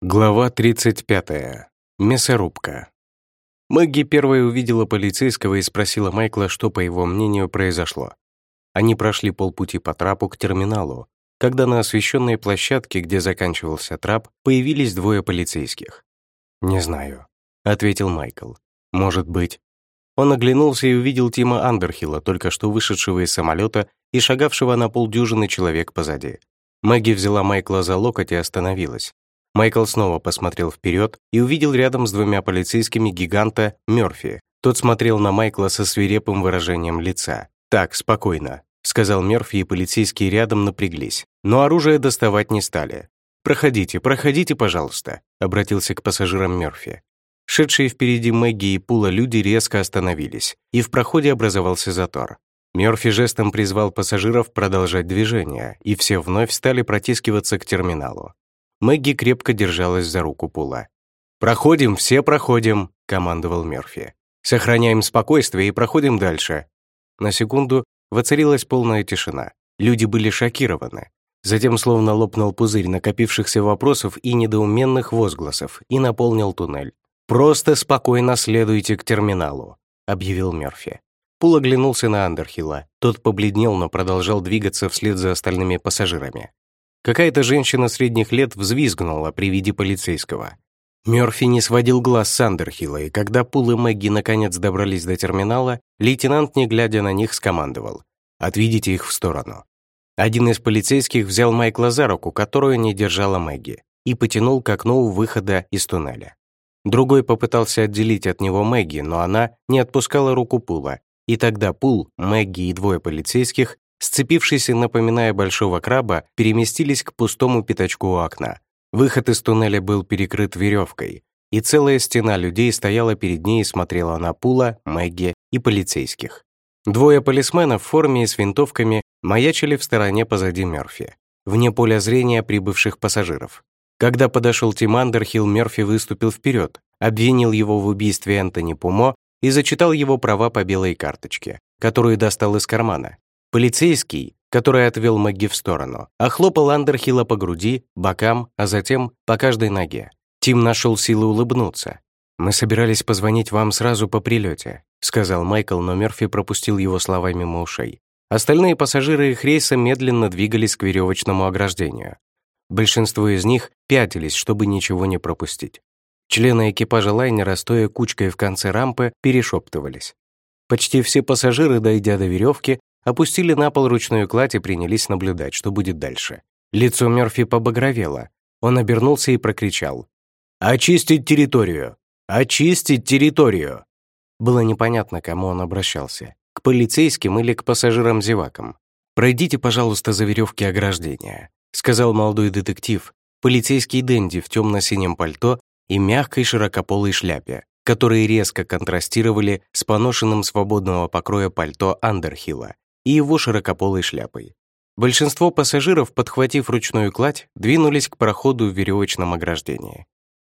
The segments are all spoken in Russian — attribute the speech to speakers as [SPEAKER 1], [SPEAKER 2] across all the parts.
[SPEAKER 1] Глава 35. Мясорубка. Мэгги первой увидела полицейского и спросила Майкла, что, по его мнению, произошло. Они прошли полпути по трапу к терминалу, когда на освещенной площадке, где заканчивался трап, появились двое полицейских. «Не знаю», — ответил Майкл. «Может быть». Он оглянулся и увидел Тима Андерхилла, только что вышедшего из самолета и шагавшего на полдюжины человек позади. Мэгги взяла Майкла за локоть и остановилась. Майкл снова посмотрел вперед и увидел рядом с двумя полицейскими гиганта Мёрфи. Тот смотрел на Майкла со свирепым выражением лица. «Так, спокойно», — сказал Мёрфи, и полицейские рядом напряглись. Но оружие доставать не стали. «Проходите, проходите, пожалуйста», — обратился к пассажирам Мёрфи. Шедшие впереди Мэгги и Пула люди резко остановились, и в проходе образовался затор. Мёрфи жестом призвал пассажиров продолжать движение, и все вновь стали протискиваться к терминалу. Мэгги крепко держалась за руку Пула. «Проходим, все проходим», — командовал Мерфи. «Сохраняем спокойствие и проходим дальше». На секунду воцарилась полная тишина. Люди были шокированы. Затем словно лопнул пузырь накопившихся вопросов и недоуменных возгласов и наполнил туннель. «Просто спокойно следуйте к терминалу», — объявил Мерфи. Пул оглянулся на Андерхилла. Тот побледнел, но продолжал двигаться вслед за остальными пассажирами. Какая-то женщина средних лет взвизгнула при виде полицейского. Мёрфи не сводил глаз с Андерхилла, и когда Пул и Мэгги наконец добрались до терминала, лейтенант, не глядя на них, скомандовал. «Отведите их в сторону». Один из полицейских взял Майкла за руку, которую не держала Мэгги, и потянул к окну выхода из туннеля. Другой попытался отделить от него Мэгги, но она не отпускала руку Пула, и тогда Пул, Мэгги и двое полицейских сцепившись напоминая большого краба, переместились к пустому пятачку окна. Выход из туннеля был перекрыт веревкой, и целая стена людей стояла перед ней и смотрела на Пула, Мэгги и полицейских. Двое полисменов в форме и с винтовками маячили в стороне позади Мёрфи, вне поля зрения прибывших пассажиров. Когда подошел Тим Андерхилл, Мёрфи выступил вперед, обвинил его в убийстве Энтони Пумо и зачитал его права по белой карточке, которую достал из кармана. Полицейский, который отвел Мэгги в сторону, охлопал Андерхилла по груди, бокам, а затем по каждой ноге. Тим нашел силы улыбнуться. «Мы собирались позвонить вам сразу по прилете», сказал Майкл, но Мерфи пропустил его слова мимо ушей. Остальные пассажиры их рейса медленно двигались к веревочному ограждению. Большинство из них пятились, чтобы ничего не пропустить. Члены экипажа лайнера, стоя кучкой в конце рампы, перешептывались. Почти все пассажиры, дойдя до веревки, опустили на пол ручную кладь и принялись наблюдать, что будет дальше. Лицо Мёрфи побагровело. Он обернулся и прокричал. «Очистить территорию! Очистить территорию!» Было непонятно, к кому он обращался. К полицейским или к пассажирам-зевакам. «Пройдите, пожалуйста, за веревки ограждения», сказал молодой детектив, полицейский Дэнди в темно-синем пальто и мягкой широкополой шляпе, которые резко контрастировали с поношенным свободного покроя пальто Андерхилла и его широкополой шляпой. Большинство пассажиров, подхватив ручную кладь, двинулись к проходу в веревочном ограждении.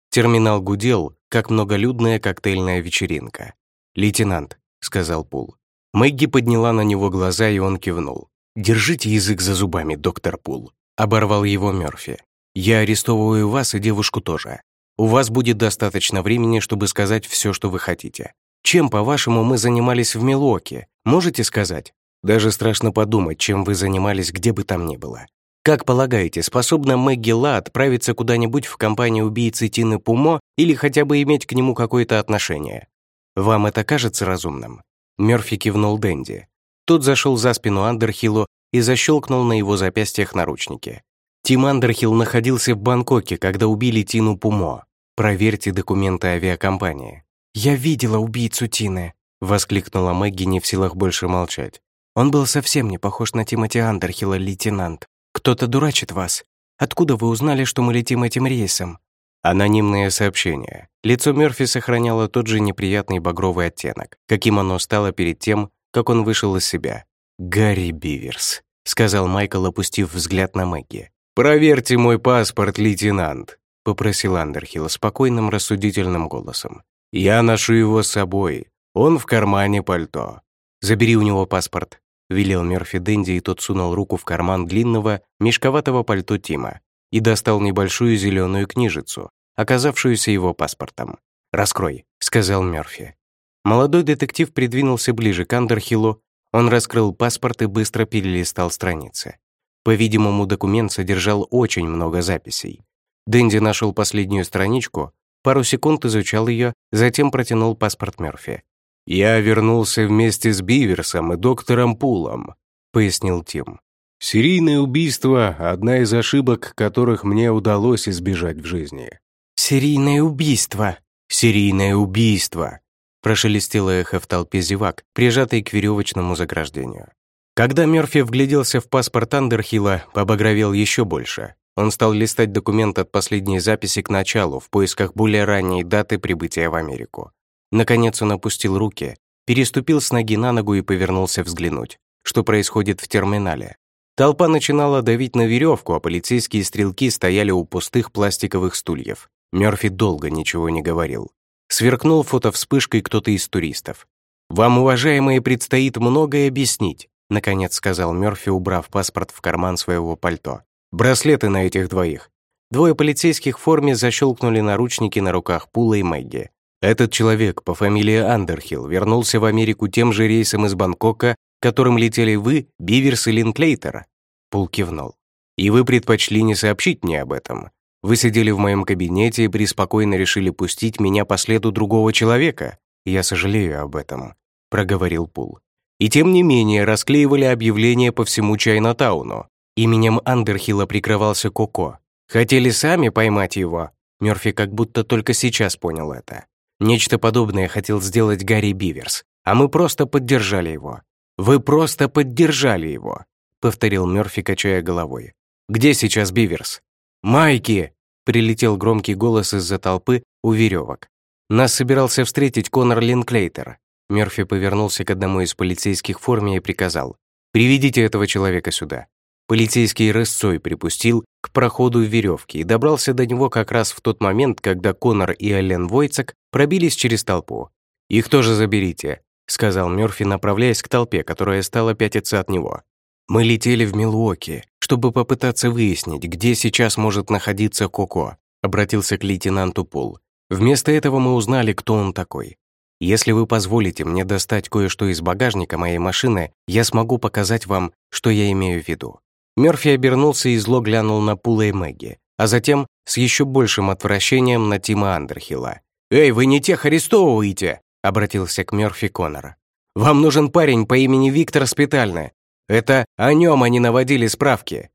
[SPEAKER 1] Терминал гудел, как многолюдная коктейльная вечеринка. «Лейтенант», — сказал Пул. Мэгги подняла на него глаза, и он кивнул. «Держите язык за зубами, доктор Пул», — оборвал его Мёрфи. «Я арестовываю вас и девушку тоже. У вас будет достаточно времени, чтобы сказать все, что вы хотите. Чем, по-вашему, мы занимались в Милуоке? Можете сказать? Даже страшно подумать, чем вы занимались где бы там ни было. Как полагаете, способна Мэгги Ла отправиться куда-нибудь в компанию убийцы Тины Пумо или хотя бы иметь к нему какое-то отношение? Вам это кажется разумным?» Мёрфи кивнул Дэнди. Тот зашел за спину Андерхиллу и защелкнул на его запястьях наручники. Тим Андерхилл находился в Бангкоке, когда убили Тину Пумо. Проверьте документы авиакомпании. «Я видела убийцу Тины», — воскликнула Мэгги, не в силах больше молчать. Он был совсем не похож на Тимоти Андерхилла, лейтенант. Кто-то дурачит вас. Откуда вы узнали, что мы летим этим рейсом?» Анонимное сообщение. Лицо Мёрфи сохраняло тот же неприятный багровый оттенок, каким оно стало перед тем, как он вышел из себя. «Гарри Биверс», — сказал Майкл, опустив взгляд на Мэгги. «Проверьте мой паспорт, лейтенант», — попросил Андерхилл спокойным рассудительным голосом. «Я ношу его с собой. Он в кармане пальто. Забери у него паспорт», велел Мерфи Дэнди, и тот сунул руку в карман длинного, мешковатого пальто Тима и достал небольшую зеленую книжицу, оказавшуюся его паспортом. «Раскрой», — сказал Мёрфи. Молодой детектив придвинулся ближе к Андерхиллу, он раскрыл паспорт и быстро перелистал страницы. По-видимому, документ содержал очень много записей. Дэнди нашел последнюю страничку, пару секунд изучал ее, затем протянул паспорт Мёрфи. «Я вернулся вместе с Биверсом и доктором Пулом», — пояснил Тим. «Серийное убийство — одна из ошибок, которых мне удалось избежать в жизни».
[SPEAKER 2] «Серийное убийство!
[SPEAKER 1] Серийное убийство!» прошелестело эхо в толпе зевак, прижатой к веревочному заграждению. Когда Мёрфи вгляделся в паспорт Андерхилла, побагровел еще больше. Он стал листать документ от последней записи к началу в поисках более ранней даты прибытия в Америку. Наконец он опустил руки, переступил с ноги на ногу и повернулся взглянуть, что происходит в терминале. Толпа начинала давить на веревку, а полицейские стрелки стояли у пустых пластиковых стульев. Мёрфи долго ничего не говорил. Сверкнул фотовспышкой кто-то из туристов. «Вам, уважаемые, предстоит многое объяснить», наконец сказал Мёрфи, убрав паспорт в карман своего пальто. «Браслеты на этих двоих». Двое полицейских в форме защелкнули наручники на руках Пула и Мэгги. Этот человек по фамилии Андерхилл вернулся в Америку тем же рейсом из Бангкока, которым летели вы, Биверс и Линклейтер. Пул кивнул. «И вы предпочли не сообщить мне об этом. Вы сидели в моем кабинете и преспокойно решили пустить меня по следу другого человека. Я сожалею об этом», — проговорил Пул. «И тем не менее расклеивали объявления по всему Чайнатауну. Именем Андерхилла прикрывался Коко. Хотели сами поймать его?» Мёрфи как будто только сейчас понял это. Нечто подобное хотел сделать Гарри Биверс, а мы просто поддержали его. «Вы просто поддержали его», — повторил Мёрфи, качая головой. «Где сейчас Биверс?» «Майки!» — прилетел громкий голос из-за толпы у веревок. Нас собирался встретить Конор Линклейтер. Мерфи повернулся к одному из полицейских в форме и приказал. «Приведите этого человека сюда». Полицейский рысцой припустил к проходу в веревке и добрался до него как раз в тот момент, когда Конор и Эллен Войцек пробились через толпу. «Их тоже заберите», — сказал Мёрфи, направляясь к толпе, которая стала пятиться от него. Мы летели в Милуоки, чтобы попытаться выяснить, где сейчас может находиться Коко, обратился к лейтенанту Пул. Вместо этого мы узнали, кто он такой. Если вы позволите мне достать кое-что из багажника моей машины, я смогу показать вам, что я имею в виду. Мёрфи обернулся и зло глянул на Пула и Мэгги, а затем с еще большим отвращением на Тима Андерхилла. «Эй, вы не тех арестовываете!» — обратился к Мёрфи Коннор. «Вам нужен парень по имени Виктор Спитальный. Это о нем они наводили справки».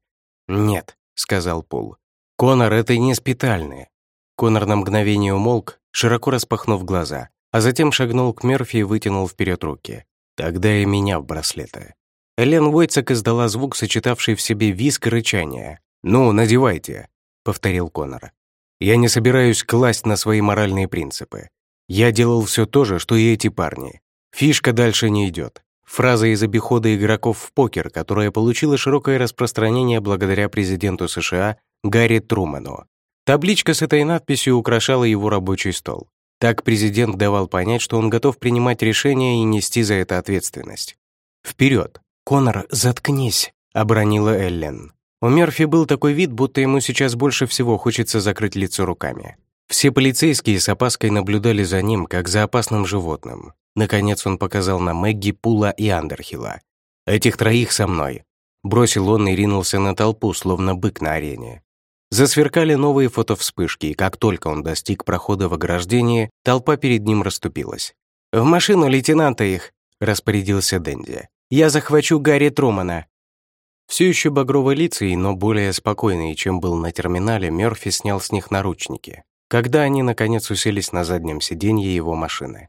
[SPEAKER 1] «Нет», — сказал Пул. «Конор — это не спитальные». Конор на мгновение умолк, широко распахнув глаза, а затем шагнул к Мерфи и вытянул вперед руки. «Тогда и меня в браслеты». Элен Войцек издала звук, сочетавший в себе виск и рычание. «Ну, надевайте», — повторил Конор. «Я не собираюсь класть на свои моральные принципы. Я делал все то же, что и эти парни. Фишка дальше не идет. Фраза из обихода игроков в покер, которая получила широкое распространение благодаря президенту США Гарри Трумэну. Табличка с этой надписью украшала его рабочий стол. Так президент давал понять, что он готов принимать решения и нести за это ответственность. «Вперед! Конор, заткнись!» — обронила Эллен. У Мерфи был такой вид, будто ему сейчас больше всего хочется закрыть лицо руками. Все полицейские с опаской наблюдали за ним, как за опасным животным. Наконец он показал на Мэгги, Пула и Андерхилла. «Этих троих со мной», — бросил он и ринулся на толпу, словно бык на арене. Засверкали новые фотовспышки, и как только он достиг прохода в ограждении, толпа перед ним расступилась. «В машину лейтенанта их», — распорядился Дэнди. «Я захвачу Гарри Трумана». Все еще багрово-лицей, но более спокойный, чем был на терминале, Мёрфи снял с них наручники, когда они, наконец, уселись на заднем сиденье его машины.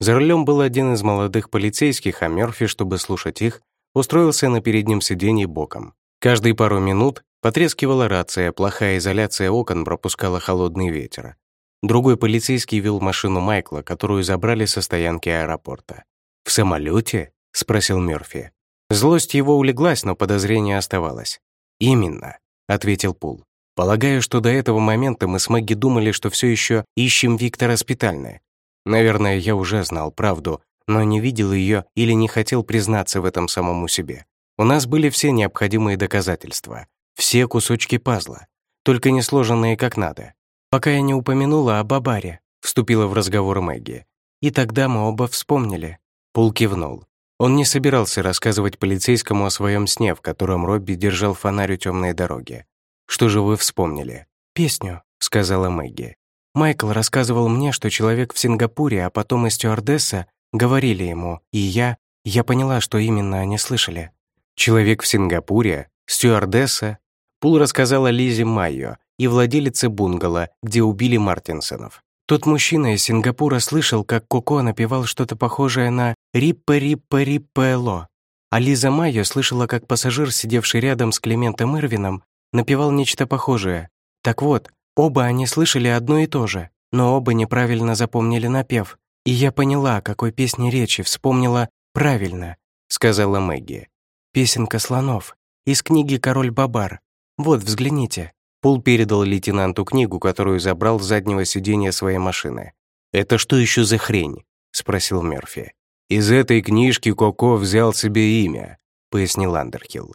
[SPEAKER 1] За рулем был один из молодых полицейских, а Мёрфи, чтобы слушать их, устроился на переднем сиденье боком. Каждые пару минут потрескивала рация, плохая изоляция окон пропускала холодный ветер. Другой полицейский вел машину Майкла, которую забрали со стоянки аэропорта. «В самолете? спросил Мёрфи. Злость его улеглась, но подозрение оставалось. «Именно», — ответил Пул. «Полагаю, что до этого момента мы с Мэгги думали, что все еще ищем Виктора Спитальна. Наверное, я уже знал правду, но не видел ее или не хотел признаться в этом самому себе. У нас были все необходимые доказательства, все кусочки пазла, только не сложенные как надо.
[SPEAKER 2] пока я не упомянула о Бабаре», — вступила в разговор Мэгги. «И тогда мы оба вспомнили».
[SPEAKER 1] Пул кивнул. Он не собирался рассказывать полицейскому о своем сне, в котором Робби держал фонарь у темной дороги. «Что же вы вспомнили?»
[SPEAKER 2] «Песню», — сказала Мэгги. «Майкл рассказывал мне, что человек в Сингапуре, а потом и стюардесса говорили ему, и я, я поняла, что именно они слышали».
[SPEAKER 1] «Человек в Сингапуре? Стюардесса?» Пул рассказала Лизе Майо и владелице бунгало, где убили Мартинсонов.
[SPEAKER 2] Тот мужчина из Сингапура слышал, как Коко напевал что-то похожее на «Риппа-риппа-риппа-ло». А Лиза Майо слышала, как пассажир, сидевший рядом с Климентом Ирвином, напевал нечто похожее. Так вот, оба они слышали одно и то же, но оба неправильно запомнили напев. И я поняла, о какой песне речи, вспомнила «правильно», — сказала Мэгги. «Песенка слонов» из книги «Король Бабар». Вот, взгляните.
[SPEAKER 1] Пол передал лейтенанту книгу, которую забрал с заднего сиденья своей машины. «Это что еще за хрень?» — спросил Мерфи. «Из этой книжки Коко взял себе имя», — пояснил Андерхилл.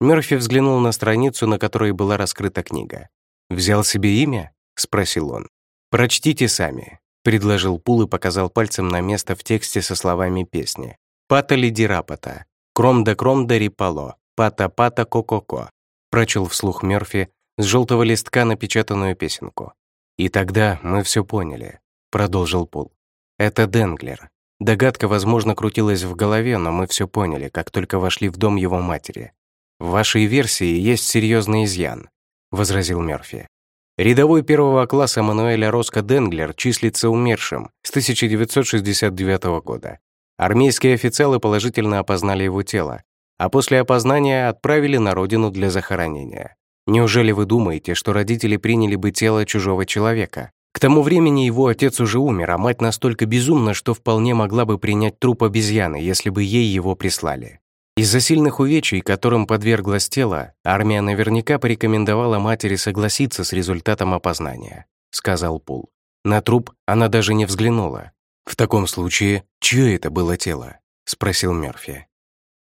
[SPEAKER 1] Мерфи взглянул на страницу, на которой была раскрыта книга. «Взял себе имя?» — спросил он. «Прочтите сами», — предложил Пул и показал пальцем на место в тексте со словами песни. «Пата лиди рапата, кром да кром да рипало, пата-пата ко-ко-ко», прочел вслух Мерфи, с желтого листка напечатанную песенку. «И тогда мы все поняли», — продолжил Пул. «Это Денглер. Догадка, возможно, крутилась в голове, но мы все поняли, как только вошли в дом его матери. В вашей версии есть серьезный изъян», — возразил Мерфи. Рядовой первого класса Мануэля Роско Денглер числится умершим с 1969 года. Армейские официалы положительно опознали его тело, а после опознания отправили на родину для захоронения. Неужели вы думаете, что родители приняли бы тело чужого человека? К тому времени его отец уже умер, а мать настолько безумна, что вполне могла бы принять труп обезьяны, если бы ей его прислали. Из-за сильных увечий, которым подверглось тело, армия наверняка порекомендовала матери согласиться с результатом опознания, сказал Пул. На труп она даже не взглянула. В таком случае, чье это было тело? спросил Мерфи.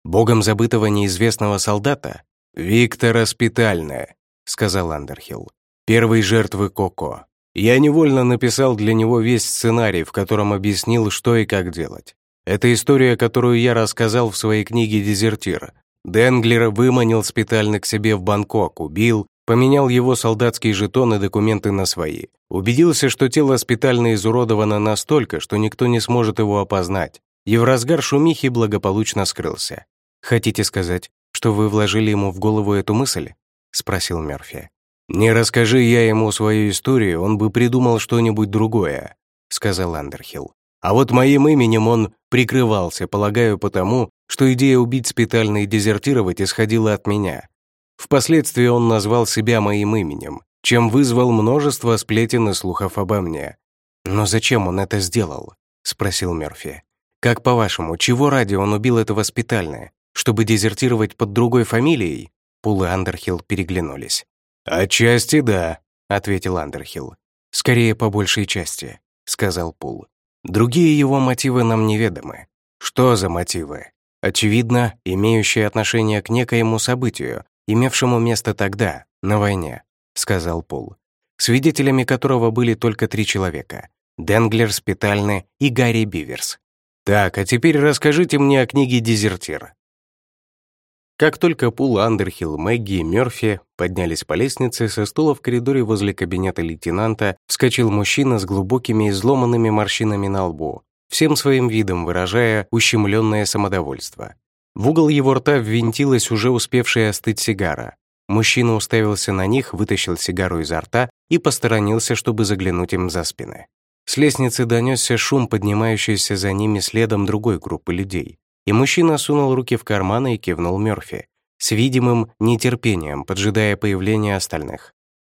[SPEAKER 1] Богом забытого неизвестного солдата? «Виктора Спитальная», — сказал Андерхилл. «Первой жертвы Коко. Я невольно написал для него весь сценарий, в котором объяснил, что и как делать. Это история, которую я рассказал в своей книге «Дезертир». Денглера выманил Спитальный к себе в Бангкок, убил, поменял его солдатские жетоны и документы на свои. Убедился, что тело Спитально изуродовано настолько, что никто не сможет его опознать. И в разгар шумихи благополучно скрылся. Хотите сказать, что вы вложили ему в голову эту мысль?» — спросил Мерфи. «Не расскажи я ему свою историю, он бы придумал что-нибудь другое», — сказал Андерхилл. «А вот моим именем он прикрывался, полагаю, потому, что идея убить спитально и дезертировать исходила от меня. Впоследствии он назвал себя моим именем, чем вызвал множество сплетен и слухов обо мне. «Но зачем он это сделал?» — спросил Мерфи. «Как по-вашему, чего ради он убил этого спитальное? чтобы дезертировать под другой фамилией?» Пул и Андерхилл переглянулись. «Отчасти да», — ответил Андерхилл. «Скорее, по большей части», — сказал Пул. «Другие его мотивы нам неведомы». «Что за мотивы?» «Очевидно, имеющие отношение к некоему событию, имевшему место тогда, на войне», — сказал Пул, свидетелями которого были только три человека — Денглер, Спитальны и Гарри Биверс. «Так, а теперь расскажите мне о книге «Дезертир». Как только Пул, Андерхилл, Мэгги и Мёрфи поднялись по лестнице, со стула в коридоре возле кабинета лейтенанта вскочил мужчина с глубокими изломанными морщинами на лбу, всем своим видом выражая ущемленное самодовольство. В угол его рта ввинтилась уже успевшая остыть сигара. Мужчина уставился на них, вытащил сигару изо рта и посторонился, чтобы заглянуть им за спины. С лестницы донесся шум, поднимающийся за ними следом другой группы людей. И мужчина сунул руки в карманы и кивнул Мёрфи, с видимым нетерпением, поджидая появления остальных.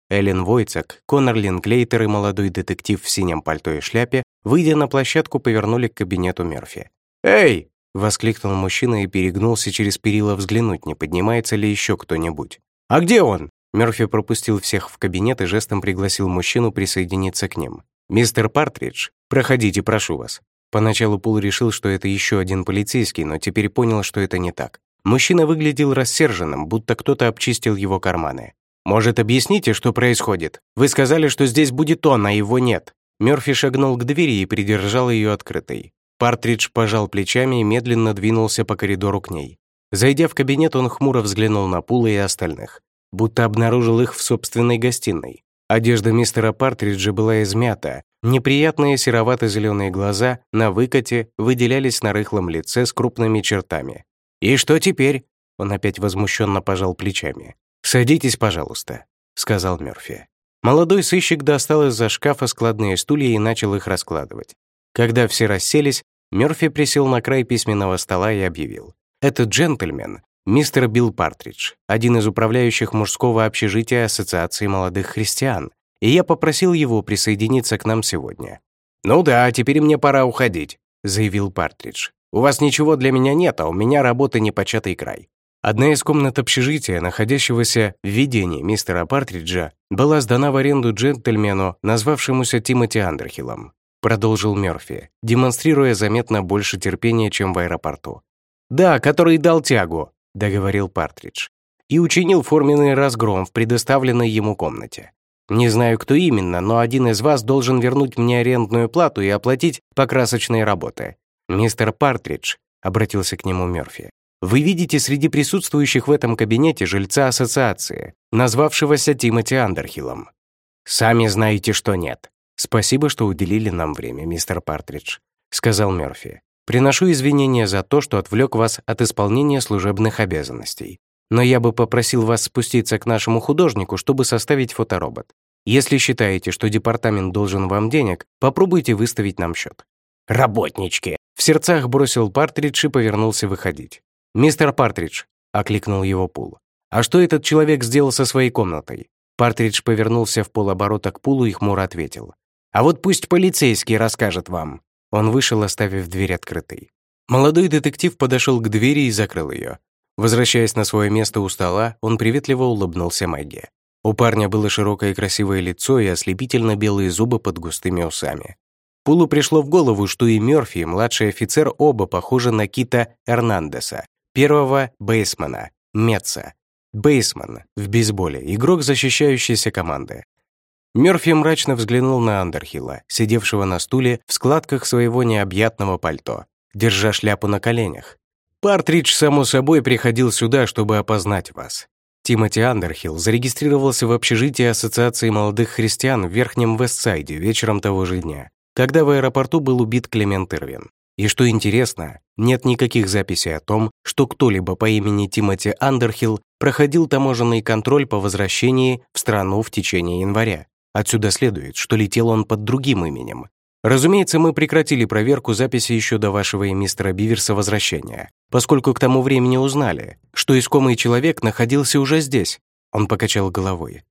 [SPEAKER 1] Эллен Войцек, Конор Линклейтер и молодой детектив в синем пальто и шляпе, выйдя на площадку, повернули к кабинету Мёрфи. «Эй!» — воскликнул мужчина и перегнулся через перила взглянуть, не поднимается ли еще кто-нибудь. «А где он?» Мёрфи пропустил всех в кабинет и жестом пригласил мужчину присоединиться к ним. «Мистер Партридж, проходите, прошу вас». Поначалу Пул решил, что это еще один полицейский, но теперь понял, что это не так. Мужчина выглядел рассерженным, будто кто-то обчистил его карманы. «Может, объясните, что происходит? Вы сказали, что здесь будет он, а его нет». Мёрфи шагнул к двери и придержал ее открытой. Партридж пожал плечами и медленно двинулся по коридору к ней. Зайдя в кабинет, он хмуро взглянул на Пула и остальных, будто обнаружил их в собственной гостиной. Одежда мистера Партриджа была измята, неприятные серовато-зеленые глаза на выкате выделялись на рыхлом лице с крупными чертами. «И что теперь?» Он опять возмущенно пожал плечами. «Садитесь, пожалуйста», — сказал Мёрфи. Молодой сыщик достал из-за шкафа складные стулья и начал их раскладывать. Когда все расселись, Мёрфи присел на край письменного стола и объявил. «Этот джентльмен — мистер Билл Партридж, один из управляющих мужского общежития Ассоциации молодых христиан, и я попросил его присоединиться к нам сегодня». «Ну да, теперь мне пора уходить», — заявил Партридж. «У вас ничего для меня нет, а у меня работы непочатый край. Одна из комнат общежития, находящегося в видении мистера Партриджа, была сдана в аренду джентльмену, назвавшемуся Тимоти Андерхиллом, продолжил Мёрфи, демонстрируя заметно больше терпения, чем в аэропорту. «Да, который дал тягу», — договорил Партридж, и учинил форменный разгром в предоставленной ему комнате. «Не знаю, кто именно, но один из вас должен вернуть мне арендную плату и оплатить покрасочные работы». «Мистер Партридж», — обратился к нему Мёрфи, вы видите среди присутствующих в этом кабинете жильца ассоциации, назвавшегося Тимоти Андерхиллом. Сами знаете, что нет. Спасибо, что уделили нам время, мистер Партридж, сказал Мёрфи. Приношу извинения за то, что отвлек вас от исполнения служебных обязанностей. Но я бы попросил вас спуститься к нашему художнику, чтобы составить фоторобот. Если считаете, что департамент должен вам денег, попробуйте выставить нам счет. «Работнички!» В сердцах бросил Партридж и повернулся выходить. «Мистер Партридж», — окликнул его Пул. «А что этот человек сделал со своей комнатой?» Партридж повернулся в полоборота к Пулу и хмуро ответил. «А вот пусть полицейский расскажет вам». Он вышел, оставив дверь открытой. Молодой детектив подошел к двери и закрыл ее. Возвращаясь на свое место у стола, он приветливо улыбнулся Мэгги. У парня было широкое и красивое лицо и ослепительно белые зубы под густыми усами. Пулу пришло в голову, что и Мёрфи, и младший офицер оба похожи на Кита Эрнандеса, Первого — бейсмена, Метца. Бейсман в бейсболе, игрок защищающейся команды. Мёрфи мрачно взглянул на Андерхилла, сидевшего на стуле в складках своего необъятного пальто, держа шляпу на коленях. «Партридж, само собой, приходил сюда, чтобы опознать вас». Тимоти Андерхилл зарегистрировался в общежитии Ассоциации молодых христиан в Верхнем Вестсайде вечером того же дня, когда в аэропорту был убит Клемент Ирвин. И что интересно, нет никаких записей о том, что кто-либо по имени Тимоти Андерхилл проходил таможенный контроль по возвращении в страну в течение января. Отсюда следует, что летел он под другим именем. Разумеется, мы прекратили проверку записи еще до вашего и мистера Биверса возвращения, поскольку к тому времени узнали, что искомый человек находился уже здесь. Он покачал головой.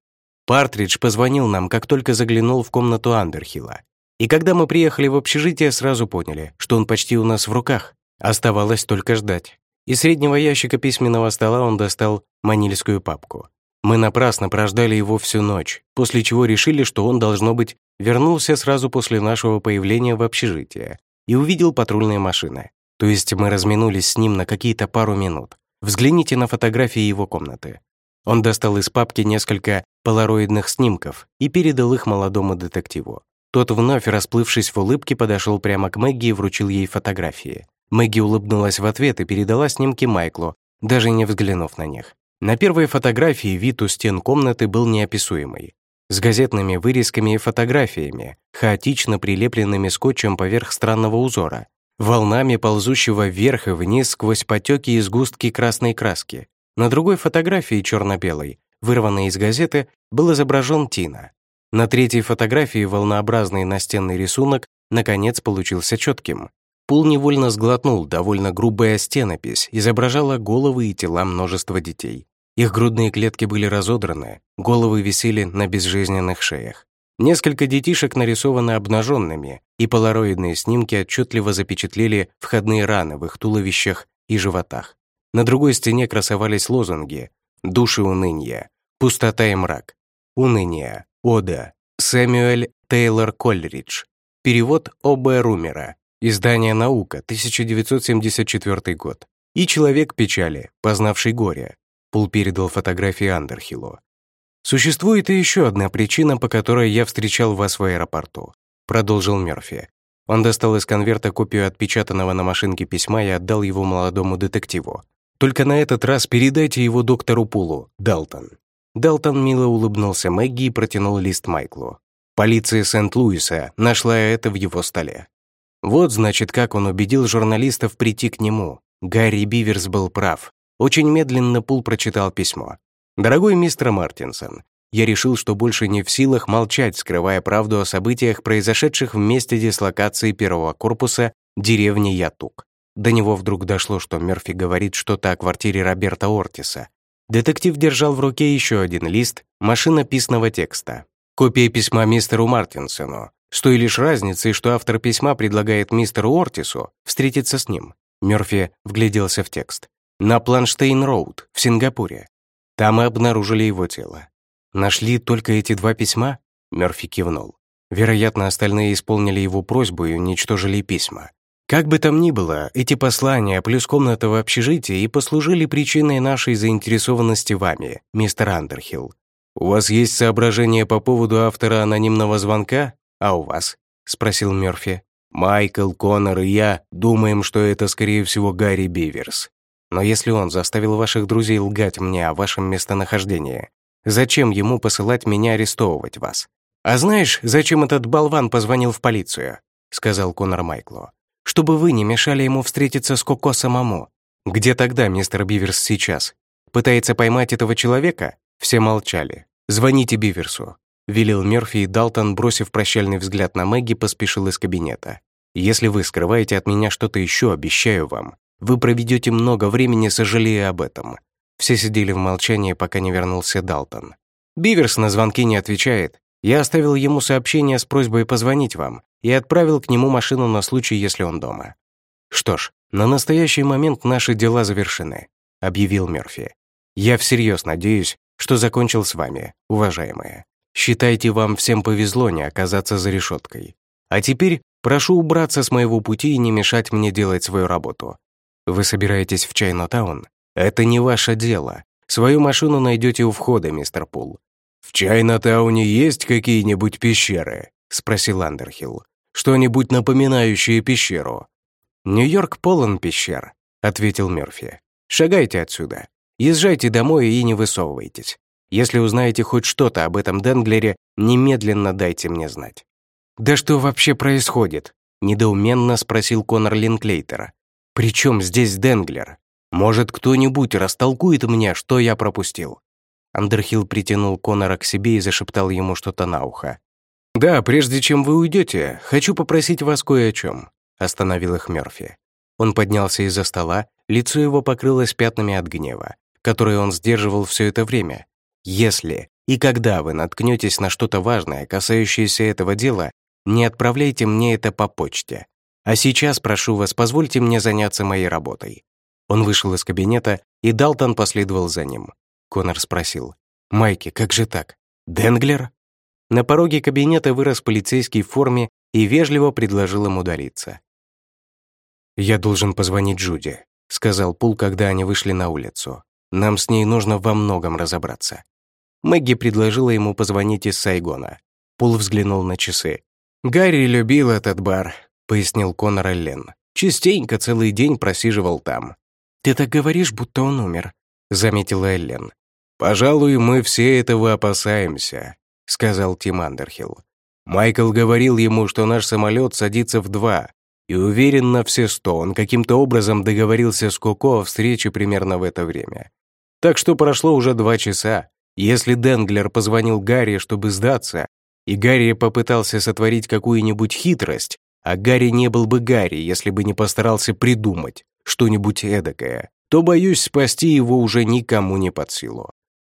[SPEAKER 1] Партридж позвонил нам, как только заглянул в комнату Андерхилла. И когда мы приехали в общежитие, сразу поняли, что он почти у нас в руках. Оставалось только ждать. Из среднего ящика письменного стола он достал манильскую папку. Мы напрасно прождали его всю ночь, после чего решили, что он, должно быть, вернулся сразу после нашего появления в общежитие и увидел патрульные машины. То есть мы разминулись с ним на какие-то пару минут. Взгляните на фотографии его комнаты. Он достал из папки несколько полароидных снимков и передал их молодому детективу. Тот, вновь расплывшись в улыбке, подошел прямо к Мэгги и вручил ей фотографии. Мэгги улыбнулась в ответ и передала снимки Майклу, даже не взглянув на них. На первой фотографии вид у стен комнаты был неописуемый. С газетными вырезками и фотографиями, хаотично прилепленными скотчем поверх странного узора, волнами ползущего вверх и вниз сквозь потеки и сгустки красной краски. На другой фотографии, черно-белой, вырванной из газеты, был изображен Тина. На третьей фотографии волнообразный настенный рисунок наконец получился четким. Пул невольно сглотнул, довольно грубая стенопись изображала головы и тела множества детей. Их грудные клетки были разодраны, головы висели на безжизненных шеях. Несколько детишек нарисованы обнаженными, и полароидные снимки отчетливо запечатлели входные раны в их туловищах и животах. На другой стене красовались лозунги «Души уныния», «Пустота и мрак», «Уныние», Ода. Сэмюэль Тейлор Колридж. Перевод О.Б. Румера. Издание «Наука», 1974 год. И «Человек печали, познавший горе». Пул передал фотографии Андерхиллу. «Существует и еще одна причина, по которой я встречал вас в аэропорту», продолжил Мерфи. Он достал из конверта копию отпечатанного на машинке письма и отдал его молодому детективу. «Только на этот раз передайте его доктору Пулу, Далтон». Далтон мило улыбнулся Мэгги и протянул лист Майклу. Полиция Сент-Луиса нашла это в его столе. Вот, значит, как он убедил журналистов прийти к нему. Гарри Биверс был прав. Очень медленно Пул прочитал письмо. «Дорогой мистер Мартинсон, я решил, что больше не в силах молчать, скрывая правду о событиях, произошедших в месте дислокации первого корпуса деревни Ятук. До него вдруг дошло, что Мерфи говорит что-то о квартире Роберта Ортиса. Детектив держал в руке еще один лист машинописного текста. Копия письма мистеру Мартинсону. С той лишь разницей, что автор письма предлагает мистеру Ортису встретиться с ним. Мерфи вгляделся в текст. На Планштейн-Роуд, в Сингапуре. Там и обнаружили его тело. Нашли только эти два письма? Мерфи кивнул. Вероятно, остальные исполнили его просьбу и уничтожили письма. Как бы там ни было, эти послания плюс комната в общежитии и послужили причиной нашей заинтересованности вами, мистер Андерхилл. У вас есть соображения по поводу автора анонимного звонка? А у вас? спросил Мерфи. Майкл, Коннор и я думаем, что это, скорее всего, Гарри Биверс. Но если он заставил ваших друзей лгать мне о вашем местонахождении, зачем ему посылать меня арестовывать вас? А знаешь, зачем этот болван позвонил в полицию? сказал Конор Майклу. Чтобы вы не мешали ему встретиться с Коко самому. Где тогда мистер Биверс сейчас? Пытается поймать этого человека? Все молчали. Звоните Биверсу. Велел Мерфи и Далтон, бросив прощальный взгляд на Мэгги, поспешил из кабинета. «Если вы скрываете от меня что-то еще, обещаю вам, вы проведете много времени, сожалея об этом». Все сидели в молчании, пока не вернулся Далтон. «Биверс на звонки не отвечает. Я оставил ему сообщение с просьбой позвонить вам и отправил к нему машину на случай, если он дома». «Что ж, на настоящий момент наши дела завершены», — объявил Мерфи. «Я всерьез надеюсь, что закончил с вами, уважаемые. Считайте, вам всем повезло не оказаться за решеткой. А теперь прошу убраться с моего пути и не мешать мне делать свою работу. Вы собираетесь в Чайно-таун? Это не ваше дело. Свою машину найдете у входа, мистер Пул. «В Чайна-тауне есть какие-нибудь пещеры?» — спросил Андерхилл. «Что-нибудь напоминающее пещеру?» «Нью-Йорк полон пещер», — ответил Мерфи. «Шагайте отсюда. Езжайте домой и не высовывайтесь. Если узнаете хоть что-то об этом Денглере, немедленно дайте мне знать». «Да что вообще происходит?» — недоуменно спросил Конор Линклейтера. «При чем здесь Денглер? Может, кто-нибудь растолкует мне, что я пропустил?» Андерхилл притянул Конора к себе и зашептал ему что-то на ухо. «Да, прежде чем вы уйдете, хочу попросить вас кое о чем», — остановил их Мерфи. Он поднялся из-за стола, лицо его покрылось пятнами от гнева, которые он сдерживал все это время, если и когда вы наткнетесь на что-то важное, касающееся этого дела, не отправляйте мне это по почте. А сейчас, прошу вас, позвольте мне заняться моей работой». Он вышел из кабинета, и Далтон последовал за ним. Конор спросил. «Майки, как же так? Денглер?» На пороге кабинета вырос полицейский в форме и вежливо предложил ему удалиться. «Я должен позвонить Джуди», — сказал Пул, когда они вышли на улицу. «Нам с ней нужно во многом разобраться». Мэгги предложила ему позвонить из Сайгона. Пул взглянул на часы. «Гарри любил этот бар», — пояснил Конор Эллен. «Частенько целый день просиживал там». «Ты так говоришь, будто он умер», — заметила Эллен. «Пожалуй, мы все этого опасаемся», — сказал Тим Андерхилл. Майкл говорил ему, что наш самолет садится в два, и уверен на все сто, он каким-то образом договорился с Коко о встрече примерно в это время. Так что прошло уже два часа, если Денглер позвонил Гарри, чтобы сдаться, и Гарри попытался сотворить какую-нибудь хитрость, а Гарри не был бы Гарри, если бы не постарался придумать что-нибудь эдакое, то, боюсь, спасти его уже никому не под силу.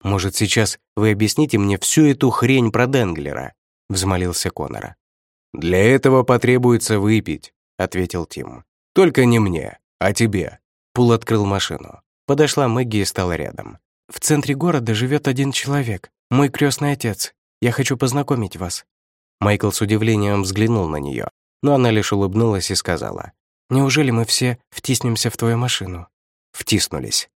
[SPEAKER 1] «Может, сейчас вы объясните мне всю эту хрень про Денглера?» — взмолился Конора. «Для этого потребуется выпить», — ответил Тим. «Только не мне, а тебе». Пул открыл машину. Подошла Мэгги и стала рядом. В центре города живет один человек, мой крестный отец. Я хочу познакомить вас». Майкл с удивлением взглянул на нее, но она лишь улыбнулась и сказала, «Неужели мы все втиснемся в твою машину?» Втиснулись.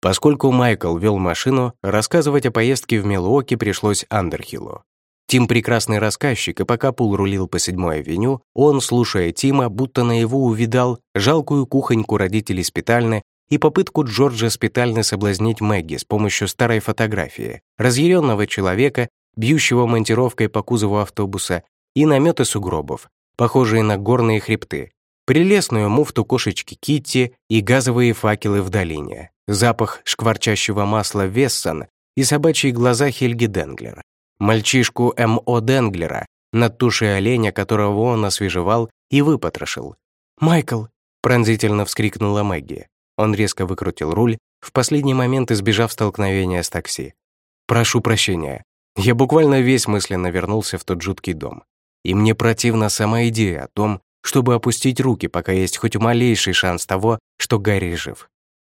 [SPEAKER 1] Поскольку Майкл вел машину, рассказывать о поездке в Милуоки пришлось Андерхиллу. Тим прекрасный рассказчик, и пока Пул рулил по седьмой авеню, он, слушая Тима, будто на его увидал жалкую кухоньку родителей Спитальны и попытку Джорджа Спитальны соблазнить Мэгги с помощью старой фотографии, разъяренного человека, бьющего монтировкой по кузову автобуса, и наметы сугробов, похожие на горные хребты, прелестную муфту кошечки Китти и газовые факелы в долине, запах шкварчащего масла Вессон и собачьи глаза Хельги Денглер, мальчишку М.О. Денглера, над тушей оленя, которого он освежевал и выпотрошил. «Майкл!» — пронзительно вскрикнула Мэгги. Он резко выкрутил руль, в последний момент избежав столкновения с такси. «Прошу прощения. Я буквально весь мысленно вернулся в тот жуткий дом. И мне противна сама идея о том, чтобы опустить руки, пока есть хоть малейший шанс того, что Гарри жив.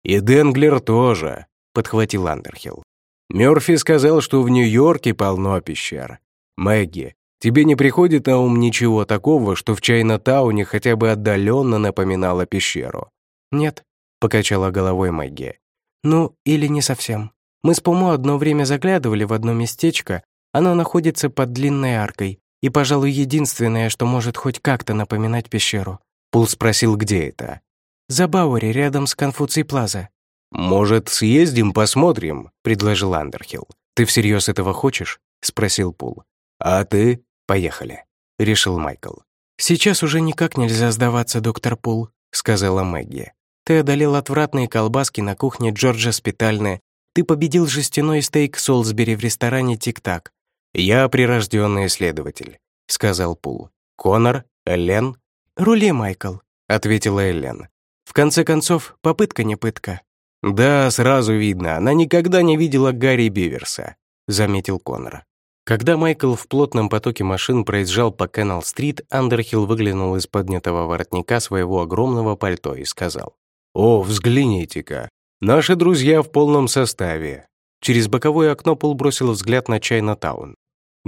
[SPEAKER 1] «И Денглер тоже», — подхватил Андерхилл. «Мёрфи сказал, что в Нью-Йорке полно пещер. Мэгги, тебе не приходит на ум ничего такого, что в Чайна-тауне хотя бы отдаленно напоминало пещеру?»
[SPEAKER 2] «Нет», — покачала головой Мэгги. «Ну, или не совсем. Мы с Пумо одно время заглядывали в одно местечко, оно находится под длинной аркой, и, пожалуй, единственное, что может хоть как-то напоминать пещеру.
[SPEAKER 1] Пул спросил, где это.
[SPEAKER 2] «За Бауэри, рядом с Конфуций Плаза».
[SPEAKER 1] «Может, съездим, посмотрим?» — предложил Андерхилл. «Ты всерьез этого хочешь?» — спросил Пул. «А ты?» «Поехали», — решил Майкл.
[SPEAKER 2] «Сейчас уже никак нельзя сдаваться, доктор Пул», — сказала Мэгги. «Ты одолел отвратные колбаски на кухне Джорджа Спитальная. Ты победил жестяной стейк Солсбери в ресторане «Тик-так».
[SPEAKER 1] «Я прирожденный исследователь», — сказал Пул. «Конор? Эллен?»
[SPEAKER 2] «Рули, Майкл», — ответила Эллен. «В конце концов, попытка не пытка».
[SPEAKER 1] «Да, сразу видно, она никогда не видела Гарри Биверса», — заметил Конор. Когда Майкл в плотном потоке машин проезжал по Кеннел-стрит, Андерхилл выглянул из поднятого воротника своего огромного пальто и сказал, «О, взгляните-ка, наши друзья в полном составе. Через боковое окно Пол бросил взгляд на Чайна-таун.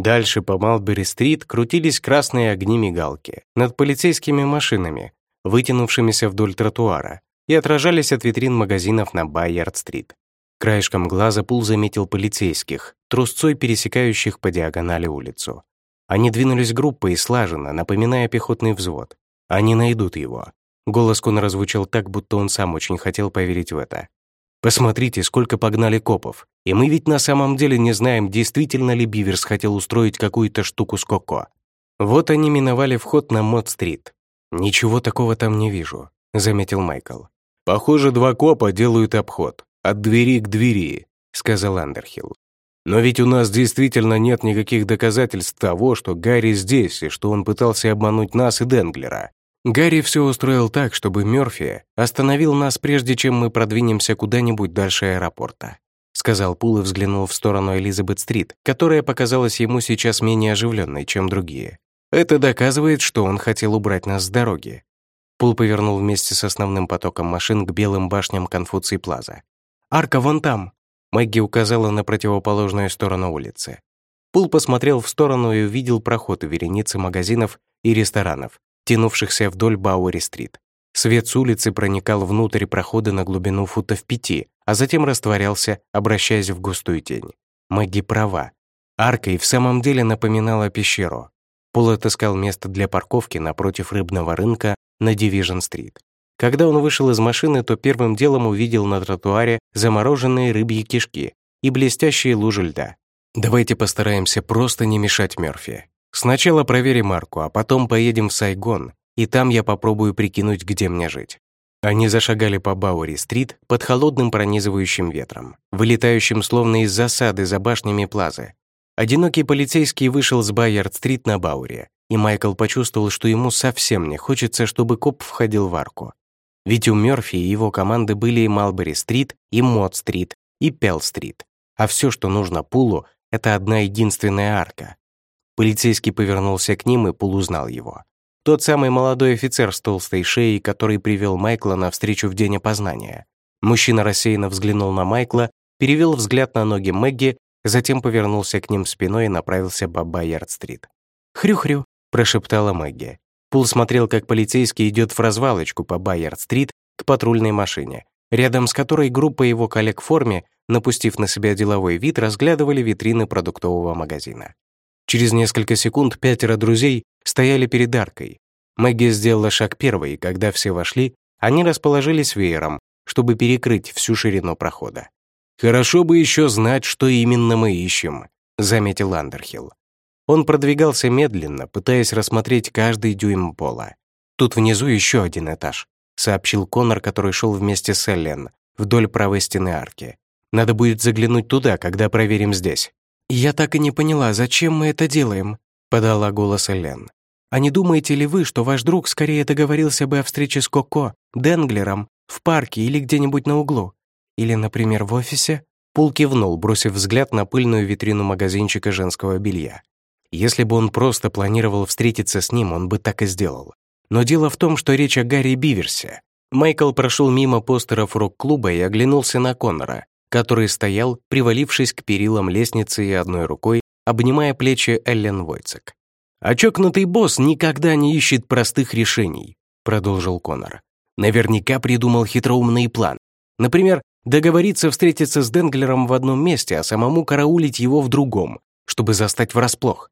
[SPEAKER 1] Дальше по Малбери-стрит крутились красные огни мигалки над полицейскими машинами, вытянувшимися вдоль тротуара, и отражались от витрин магазинов на Байярд-стрит. Краешком глаза Пул заметил полицейских, трусцой пересекающих по диагонали улицу. Они двинулись группой и слаженно, напоминая пехотный взвод. Они найдут его. Голос Конора звучал так, будто он сам очень хотел поверить в это. Посмотрите, сколько погнали копов. И мы ведь на самом деле не знаем, действительно ли Биверс хотел устроить какую-то штуку с Коко. Вот они миновали вход на Мод-стрит. «Ничего такого там не вижу», — заметил Майкл. «Похоже, два копа делают обход. От двери к двери», — сказал Андерхилл. «Но ведь у нас действительно нет никаких доказательств того, что Гарри здесь и что он пытался обмануть нас и Денглера. Гарри все устроил так, чтобы Мёрфи остановил нас, прежде чем мы продвинемся куда-нибудь дальше аэропорта. Сказал Пул и взглянул в сторону Элизабет-стрит, которая показалась ему сейчас менее оживленной, чем другие. Это доказывает, что он хотел убрать нас с дороги. Пул повернул вместе с основным потоком машин к белым башням Конфуций Плаза. «Арка вон там!» Мэгги указала на противоположную сторону улицы. Пул посмотрел в сторону и увидел проход у вереницы магазинов и ресторанов, тянувшихся вдоль Бауэри-стрит. Свет с улицы проникал внутрь прохода на глубину футов пяти, а затем растворялся, обращаясь в густую тень. Мэгги права. Арка и в самом деле напоминала пещеру. Пол отыскал место для парковки напротив рыбного рынка на Дивижн-стрит. Когда он вышел из машины, то первым делом увидел на тротуаре замороженные рыбьи кишки и блестящие лужи льда. «Давайте постараемся просто не мешать Мёрфи», Сначала проверим арку, а потом поедем в Сайгон, и там я попробую прикинуть, где мне жить». Они зашагали по Бауэри-стрит под холодным пронизывающим ветром, вылетающим словно из засады за башнями Плазы. Одинокий полицейский вышел с Байярд-стрит на Бауэре, и Майкл почувствовал, что ему совсем не хочется, чтобы коп входил в арку. Ведь у Мёрфи и его команды были и Малбери-стрит, и Мод-стрит, и Пелл-стрит. А все, что нужно Пулу, это одна единственная арка, Полицейский повернулся к ним и Пул узнал его. Тот самый молодой офицер с толстой шеей, который привел Майкла на встречу в день опознания. Мужчина рассеянно взглянул на Майкла, перевел взгляд на ноги Мэгги, затем повернулся к ним спиной и направился по Байярд-стрит. «Хрю-хрю», — прошептала Мэгги. Пул смотрел, как полицейский идет в развалочку по Байярд-стрит к патрульной машине,
[SPEAKER 2] рядом с которой группа его коллег в форме, напустив на себя деловой вид, разглядывали витрины продуктового магазина. Через несколько секунд пятеро друзей стояли перед аркой. Мэгги сделала шаг первый, и когда все вошли, они расположились веером, чтобы перекрыть всю ширину прохода. «Хорошо бы еще знать, что именно мы ищем», — заметил Андерхилл. Он продвигался медленно, пытаясь рассмотреть каждый дюйм пола. «Тут внизу еще один этаж», — сообщил Коннор, который шел вместе с Эллен вдоль правой стены арки. «Надо будет заглянуть туда, когда проверим здесь». «Я так и не поняла, зачем мы это делаем?» — подала голос Эллен. «А не думаете ли вы, что ваш друг скорее договорился бы о встрече с Коко, Денглером, в парке или где-нибудь на углу? Или, например, в офисе?» Пул кивнул, бросив взгляд на пыльную витрину магазинчика женского белья. Если бы он просто планировал встретиться с ним, он бы так и сделал. Но дело в том, что речь о Гарри Биверсе. Майкл прошел мимо постеров рок-клуба и оглянулся на Коннора, который стоял, привалившись к перилам лестницы и одной рукой, обнимая плечи Эллен Войцек. «А чокнутый босс никогда не ищет простых решений», — продолжил Коннор. «Наверняка придумал хитроумный план. Например, договориться встретиться с Денглером в одном месте, а самому караулить его в другом, чтобы застать врасплох.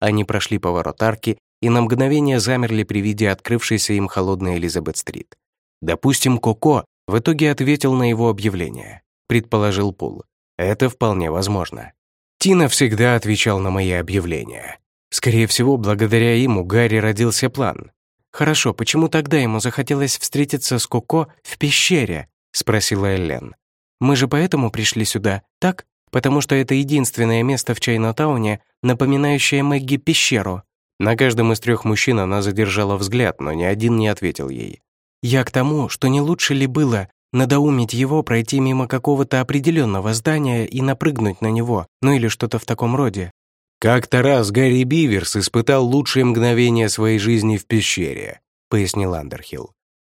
[SPEAKER 2] Они прошли поворот арки и на мгновение замерли при виде открывшейся им холодной Элизабет-стрит. Допустим, Коко в итоге ответил на его объявление, предположил Пул. Это вполне возможно. Тина всегда отвечал на мои объявления. Скорее всего, благодаря ему Гарри родился план. «Хорошо, почему тогда ему захотелось встретиться с Коко в пещере?» — спросила Эллен. «Мы же поэтому пришли сюда, так?» потому что это единственное место в Чайнатауне, напоминающее Мэгги пещеру. На каждом из трех мужчин она задержала взгляд, но ни один не ответил ей. «Я к тому, что не лучше ли было надоумить его пройти мимо какого-то определенного здания и напрыгнуть на него, ну или что-то в таком роде?»
[SPEAKER 1] «Как-то раз Гарри Биверс испытал лучшие мгновения своей жизни в пещере», — пояснил Андерхилл.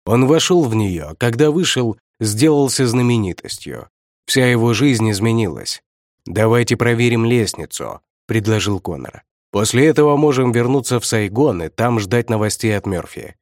[SPEAKER 1] Он вошел в нее, когда вышел, сделался знаменитостью. Вся его жизнь изменилась. «Давайте проверим лестницу», — предложил Коннор. «После этого можем вернуться в Сайгон и там ждать новостей от Мёрфи».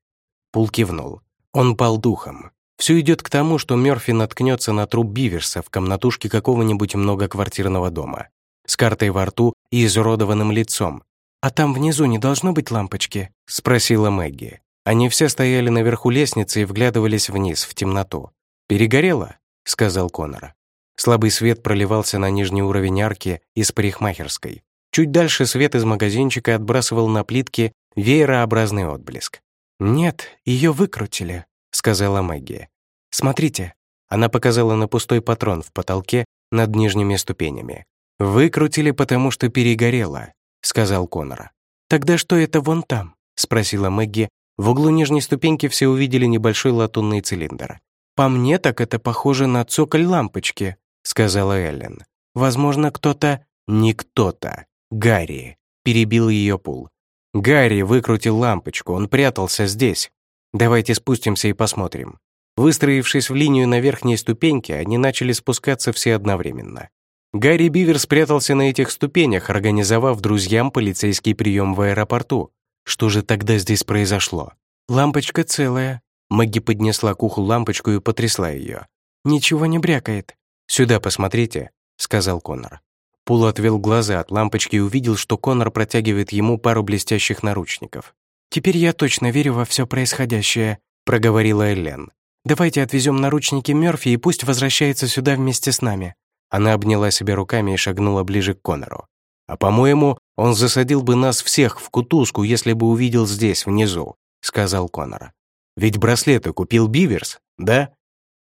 [SPEAKER 2] Пул кивнул. Он пал духом. Все идет к тому, что Мёрфи наткнется на труп Биверса в комнатушке какого-нибудь многоквартирного дома. С картой во рту и изуродованным лицом. «А там внизу не должно быть лампочки?» — спросила Мэгги. Они все стояли наверху лестницы и вглядывались вниз, в темноту. «Перегорело?» — сказал Коннор. Слабый свет проливался на нижний уровень арки из парикмахерской. Чуть дальше свет из магазинчика отбрасывал на плитки веерообразный отблеск. «Нет, ее выкрутили», — сказала Мэгги. «Смотрите». Она показала на пустой патрон в потолке над нижними ступенями. «Выкрутили, потому что перегорело», — сказал Коннор. «Тогда что это вон там?» — спросила Мэгги. В углу нижней ступеньки все увидели небольшой латунный цилиндр. «По мне так это похоже на цоколь лампочки», сказала Эллен. «Возможно, кто-то...» «Не кто-то. Гарри», — перебил ее Пул. «Гарри выкрутил лампочку, он прятался здесь. Давайте спустимся и посмотрим». Выстроившись в линию на верхней ступеньке, они начали спускаться все одновременно. Гарри Бивер спрятался на этих ступенях, организовав друзьям полицейский прием в аэропорту. Что же тогда здесь произошло? «Лампочка целая». Мэгги поднесла к уху лампочку и потрясла ее. «Ничего не брякает». «Сюда посмотрите», — сказал Коннор. Пул отвел глаза от лампочки и увидел, что Коннор протягивает ему пару блестящих наручников. «Теперь я точно верю во все происходящее», — проговорила Эллен. «Давайте отвезем наручники Мёрфи и пусть возвращается сюда вместе с нами». Она обняла себя руками и шагнула ближе к Коннору. «А по-моему, он засадил бы нас всех в кутузку, если бы увидел здесь, внизу», — сказал Коннор. «Ведь браслеты купил Биверс, да?»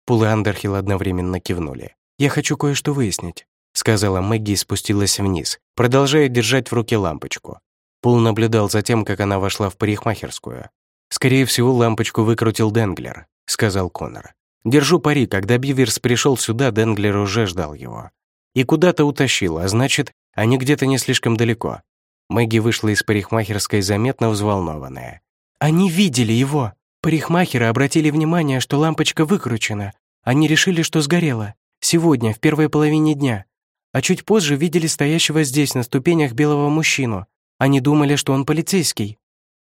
[SPEAKER 2] Пул и Андерхилл одновременно кивнули. «Я хочу кое-что выяснить», — сказала Мэгги и спустилась вниз, продолжая держать в руке лампочку. Пул наблюдал за тем, как она вошла в парикмахерскую. «Скорее всего, лампочку выкрутил Денглер», — сказал Коннор. «Держу пари, когда Биверс пришел сюда, Денглер уже ждал его. И куда-то утащил, а значит, они где-то не слишком далеко». Мэгги вышла из парикмахерской заметно взволнованная. «Они видели его!» Парикмахеры обратили внимание, что лампочка выкручена. Они решили, что сгорела. Сегодня, в первой половине дня. А чуть позже видели стоящего здесь, на ступенях, белого мужчину. Они думали, что он полицейский».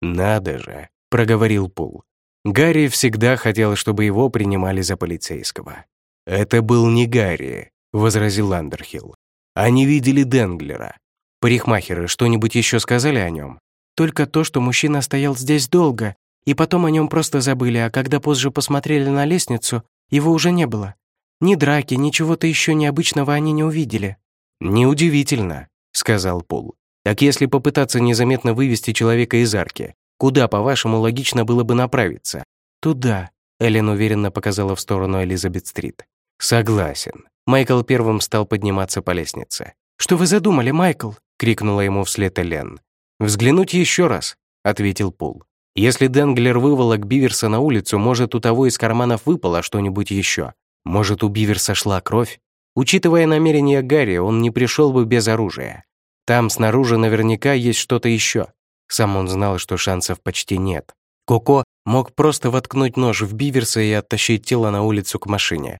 [SPEAKER 1] «Надо же», — проговорил Пул. Гарри всегда хотел, чтобы его принимали за полицейского. «Это был не Гарри», — возразил Андерхилл. «Они видели Денглера. Парикмахеры что-нибудь еще сказали о нем?
[SPEAKER 2] Только то, что мужчина стоял здесь долго, и потом о нем просто забыли, а когда позже посмотрели на лестницу, его уже не было. Ни драки, ни чего-то еще необычного они не увидели.
[SPEAKER 1] «Неудивительно», — сказал Пол. «Так если попытаться незаметно вывести человека из арки, куда, по-вашему, логично было бы направиться?»
[SPEAKER 2] «Туда», — Эллен уверенно показала в сторону Элизабет-стрит.
[SPEAKER 1] «Согласен». Майкл первым стал подниматься по лестнице.
[SPEAKER 2] «Что вы задумали, Майкл?»
[SPEAKER 1] — крикнула ему вслед Эллен. «Взглянуть еще раз», — ответил Пол. «Если Денглер выволок Биверса на улицу, может, у того из карманов выпало что-нибудь еще. Может, у Биверса шла кровь? Учитывая намерения Гарри, он не пришел бы без оружия. Там снаружи наверняка есть что-то еще. Сам он знал, что шансов почти нет. Коко мог просто воткнуть нож в Биверса и оттащить тело на улицу к машине.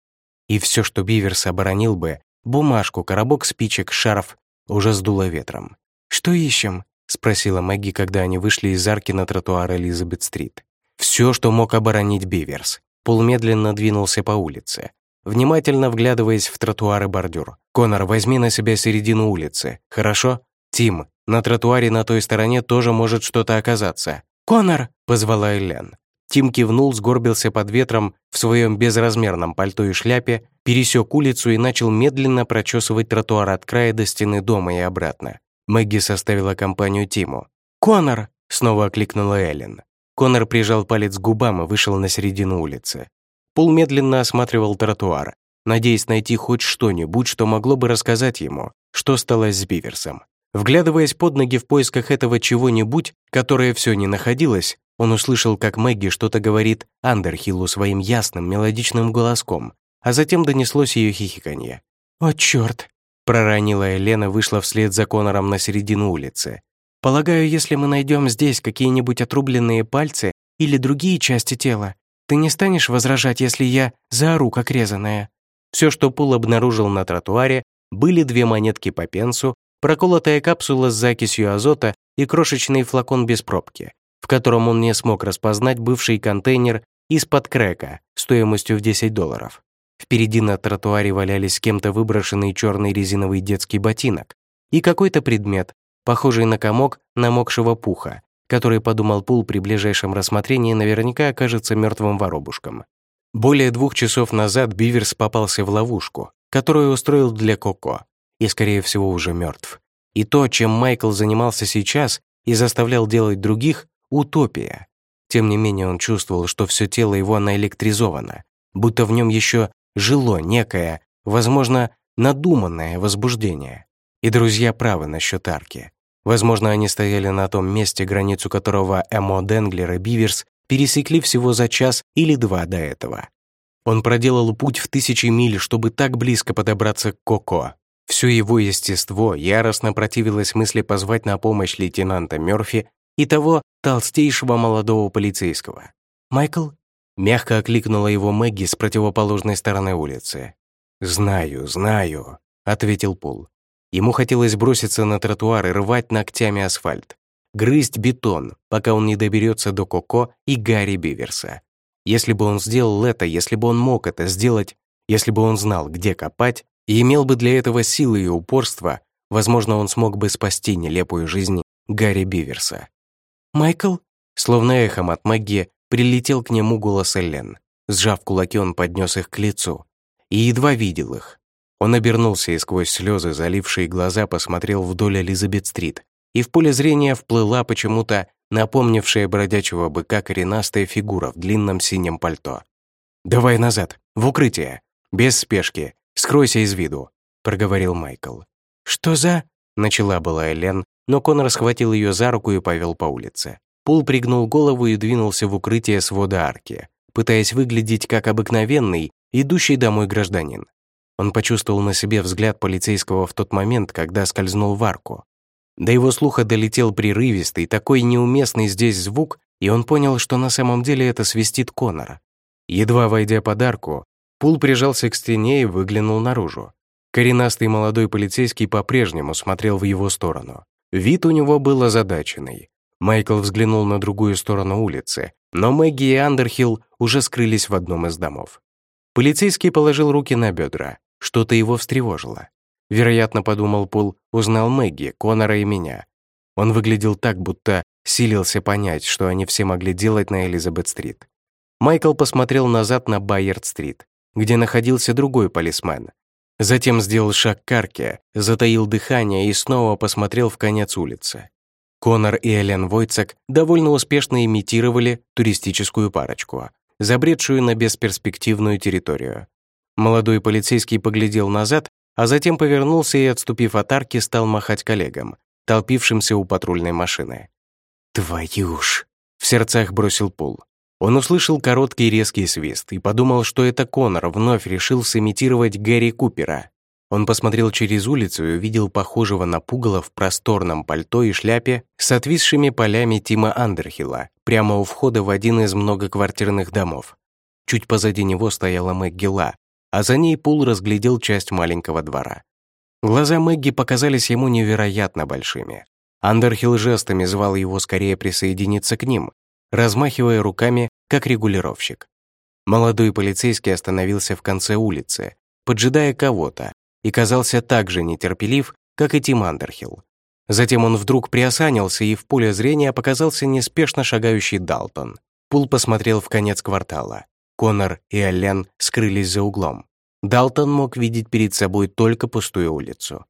[SPEAKER 1] И все, что Биверс оборонил бы, бумажку, коробок спичек, шарф, уже сдуло ветром.
[SPEAKER 2] «Что ищем?» — спросила Мэгги, когда они вышли из арки на тротуар Элизабет-стрит.
[SPEAKER 1] Все, что мог оборонить Биверс. Пол медленно двинулся по улице внимательно вглядываясь в тротуар и бордюр. «Конор, возьми на себя середину улицы, хорошо? Тим, на тротуаре на той стороне тоже может что-то оказаться».
[SPEAKER 2] «Конор!»
[SPEAKER 1] — позвала Элен. Тим кивнул, сгорбился под ветром в своем безразмерном пальто и шляпе, пересек улицу и начал медленно прочесывать тротуар от края до стены дома и обратно. Мэгги составила компанию Тиму.
[SPEAKER 2] «Конор!»
[SPEAKER 1] — снова окликнула Эллен. Конор прижал палец к губам и вышел на середину улицы. Пол медленно осматривал тротуар, надеясь найти хоть что-нибудь, что могло бы рассказать ему, что стало с Биверсом. Вглядываясь под ноги в поисках этого чего-нибудь, которое все не находилось, он услышал, как Мэгги что-то говорит Андерхиллу своим ясным мелодичным голоском, а затем донеслось ее хихиканье.
[SPEAKER 2] «О, черт!» — проронила Елена, вышла вслед за Конором на середину улицы. «Полагаю, если мы найдем здесь какие-нибудь отрубленные пальцы или другие части тела, ты не станешь возражать, если я заору, как резаная?»
[SPEAKER 1] Все, что Пул обнаружил на тротуаре, были две монетки по пенсу, проколотая капсула с закисью азота и крошечный флакон без пробки, в котором он не смог распознать бывший контейнер из-под крека стоимостью в 10 долларов. Впереди на тротуаре валялись кем-то выброшенный черный резиновый детский ботинок и какой-то предмет, похожий на комок намокшего пуха, который, подумал Пул, при ближайшем рассмотрении наверняка окажется мертвым воробушком. Более двух часов назад Биверс попался в ловушку, которую устроил для Коко, и, скорее всего, уже мертв. И то, чем Майкл занимался сейчас и заставлял делать других — утопия. Тем не менее, он чувствовал, что все тело его наэлектризовано, будто в нем еще жило некое, возможно, надуманное возбуждение. И друзья правы насчет арки. Возможно, они стояли на том месте, границу которого Эмо Денглер и Биверс пересекли всего за час или два до этого. Он проделал путь в тысячи миль, чтобы так близко подобраться к Коко. Все его естество яростно противилось мысли позвать на помощь лейтенанта Мёрфи и того толстейшего молодого полицейского. «Майкл?» — мягко окликнула его Мэгги с противоположной стороны улицы. «Знаю, знаю», — ответил Пол. Ему хотелось броситься на тротуар и рвать ногтями асфальт, грызть бетон, пока он не доберется до Коко и Гарри Биверса. Если бы он сделал это, если бы он мог это сделать, если бы он знал, где копать, и имел бы для этого силы и упорство, возможно, он смог бы спасти нелепую жизнь Гарри Биверса. «Майкл?» Словно эхом от магии прилетел к нему голос Эллен. Сжав кулаки, он поднес их к лицу. И едва видел их. Он обернулся и сквозь слезы, залившие глаза, посмотрел вдоль Элизабет-стрит, и в поле зрения вплыла почему-то напомнившая бродячего быка коренастая фигура в длинном синем пальто. «Давай назад, в укрытие, без спешки, скройся из виду», — проговорил Майкл.
[SPEAKER 2] «Что за...»
[SPEAKER 1] — начала была Элен, но Конор схватил ее за руку и повел по улице. Пул пригнул голову и двинулся в укрытие свода арки, пытаясь выглядеть как обыкновенный, идущий домой гражданин. Он почувствовал на себе взгляд полицейского в тот момент, когда скользнул в арку. До его слуха долетел прерывистый, такой неуместный здесь звук, и он понял, что на самом деле это свистит Конора. Едва войдя под арку, Пул прижался к стене и выглянул наружу. Коренастый молодой полицейский по-прежнему смотрел в его сторону. Вид у него был озадаченный. Майкл взглянул на другую сторону улицы, Но Мэгги и Андерхилл уже скрылись в одном из домов. Полицейский положил руки на бедра. Что-то его встревожило. Вероятно, подумал Пул, узнал Мэгги, Конора и меня. Он выглядел так, будто силился понять, что они все могли делать на Элизабет-стрит. Майкл посмотрел назад на Байерд-стрит, где находился другой полисмен. Затем сделал шаг к арке, затаил дыхание и снова посмотрел в конец улицы. Конор и Элен Войцек довольно успешно имитировали туристическую парочку, забредшую на бесперспективную территорию. Молодой полицейский поглядел назад, а затем повернулся и, отступив от арки, стал махать коллегам, толпившимся у патрульной машины. «Твою ж!» — в сердцах бросил Пул. Он услышал короткий резкий свист и подумал, что это Конор вновь решил сымитировать Гэри Купера. Он посмотрел через улицу и увидел похожего на пугало в просторном пальто и шляпе с отвисшими полями Тима Андерхилла прямо у входа в один из многоквартирных домов. Чуть позади него стояла Мэгги Ла, а за ней Пул разглядел часть маленького двора. Глаза Мэгги показались ему невероятно большими. Андерхилл жестами звал его скорее присоединиться к ним, размахивая руками, как регулировщик. Молодой полицейский остановился в конце улицы, поджидая кого-то, и казался так же нетерпелив, как и Тим Андерхилл. Затем он вдруг приосанился, и в поле зрения показался неспешно шагающий Далтон. Пул посмотрел в конец квартала. Конор и Аллен скрылись за углом. Далтон мог видеть перед собой только пустую улицу.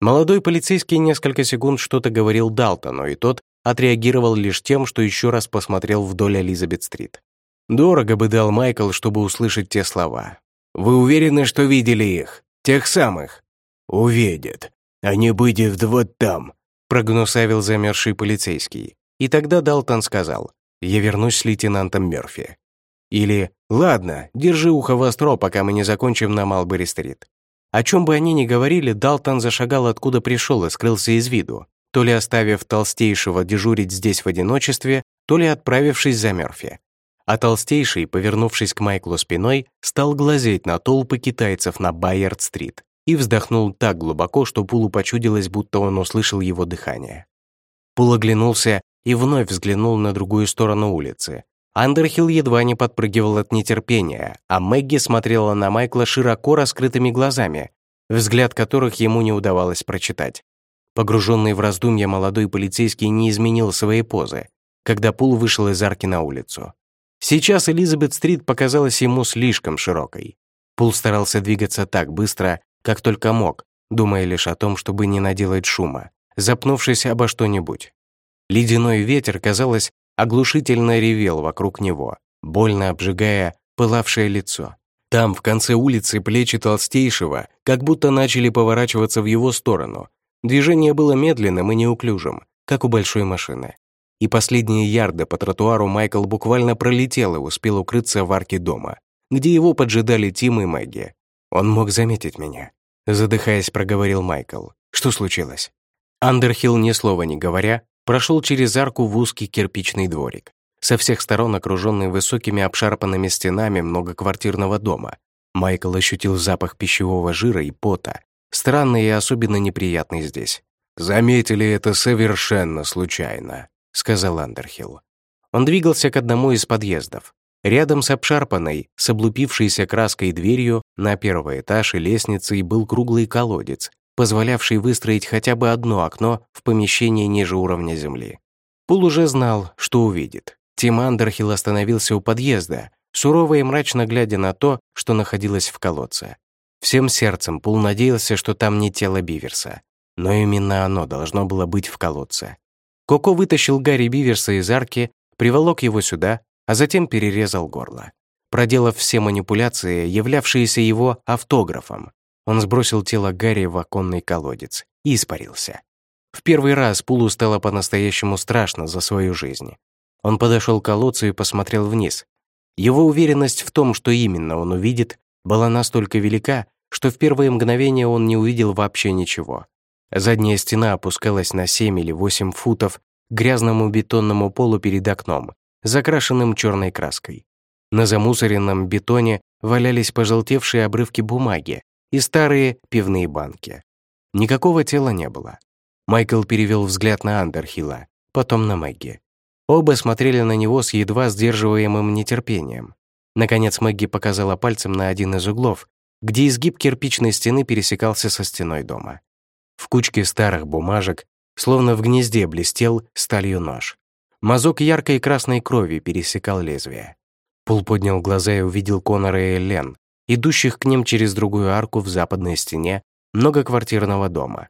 [SPEAKER 1] Молодой полицейский несколько секунд что-то говорил Далтону, и тот отреагировал лишь тем, что еще раз посмотрел вдоль Элизабет-стрит. Дорого бы дал Майкл, чтобы услышать те слова. «Вы уверены, что видели их? Тех самых?» «Увидят. Они будет вот там», — прогнусавил замерзший полицейский. И тогда Далтон сказал, «Я вернусь с лейтенантом Мёрфи». Или «Ладно, держи ухо востро, пока мы не закончим на Малбери-стрит». О чем бы они ни говорили, Далтон зашагал откуда пришел и скрылся из виду то ли оставив толстейшего дежурить здесь в одиночестве, то ли отправившись за Мёрфи. А толстейший, повернувшись к Майклу спиной, стал глазеть на толпы китайцев на Байерд-стрит и вздохнул так глубоко, что Пулу почудилось, будто он услышал его дыхание. Пул оглянулся и вновь взглянул на другую сторону улицы. Андерхилл едва не подпрыгивал от нетерпения, а Мэгги смотрела на Майкла широко раскрытыми глазами, взгляд которых ему не удавалось прочитать. Погруженный в раздумья молодой полицейский не изменил своей позы, когда Пул вышел из арки на улицу. Сейчас Элизабет-стрит показалась ему слишком широкой. Пул старался двигаться так быстро, как только мог, думая лишь о том, чтобы не наделать шума, запнувшись обо что-нибудь. Ледяной ветер, казалось, оглушительно ревел вокруг него, больно обжигая пылавшее лицо. Там, в конце улицы, плечи толстейшего как будто начали поворачиваться в его сторону, Движение было медленным и неуклюжим, как у большой машины. И последние ярды по тротуару Майкл буквально пролетел и успел укрыться в арке дома, где его поджидали Тим и Мэгги. «Он мог заметить меня», — задыхаясь, проговорил Майкл. «Что случилось?» Андерхилл, ни слова не говоря, прошел через арку в узкий кирпичный дворик, со всех сторон окруженный высокими обшарпанными стенами многоквартирного дома. Майкл ощутил запах пищевого жира и пота, Странный и особенно неприятный здесь. «Заметили это совершенно случайно», — сказал Андерхилл. Он двигался к одному из подъездов. Рядом с обшарпанной, с облупившейся краской дверью на первый этаж и лестницей был круглый колодец, позволявший выстроить хотя бы одно окно в помещении ниже уровня земли. Пул уже знал, что увидит. Тим Андерхилл остановился у подъезда, сурово и мрачно глядя на то, что находилось в колодце. Всем сердцем Пул надеялся, что там не тело Биверса. Но именно оно должно было быть в колодце. Коко вытащил Гарри Биверса из арки, приволок его сюда, а затем перерезал горло. Проделав все манипуляции, являвшиеся его автографом, он сбросил тело Гарри в оконный колодец и испарился. В первый раз Пулу стало по-настоящему страшно за свою жизнь. Он подошел к колодцу и посмотрел вниз. Его уверенность в том, что именно он увидит, была настолько велика, что в первые мгновения он не увидел вообще ничего. Задняя стена опускалась на 7 или 8 футов к грязному бетонному полу перед окном, закрашенным черной краской. На замусоренном бетоне валялись пожелтевшие обрывки бумаги и старые пивные банки. Никакого тела не было. Майкл перевел взгляд на Андерхилла, потом на Мэгги. Оба смотрели на него с едва сдерживаемым нетерпением. Наконец Мэгги показала пальцем на один из углов, где изгиб кирпичной стены пересекался со стеной дома. В кучке старых бумажек, словно в гнезде, блестел сталью нож. Мазок яркой красной крови пересекал лезвие. Пул поднял глаза и увидел Конора и Элен, идущих к ним через другую арку в западной стене многоквартирного дома.